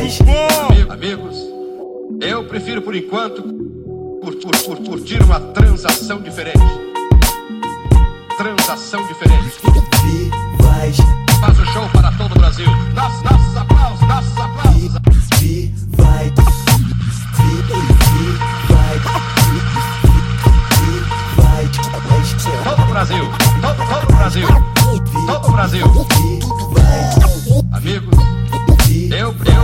Amigos, amigos, eu prefiro por enquanto curtir uma transação diferente. Transação diferente. Vivaz. Faz o show para todo o Brasil. Nossos, nossos aplausos, nossos aplausos. Vivaz. Todo o Brasil, todo, todo o Brasil, todo Brasil. Amigos, eu, eu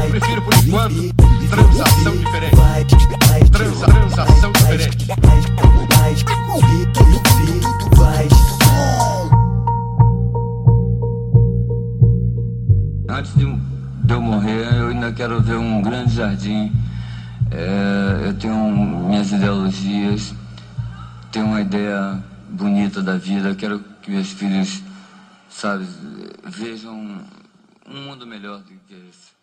quando? Transação diferente. Transa, transação diferente. Antes de, de eu morrer, eu ainda quero ver um grande jardim. É, eu tenho minhas ideologias, tenho uma ideia bonita da vida. Quero que meus filhos, sabe, vejam um mundo melhor do que esse.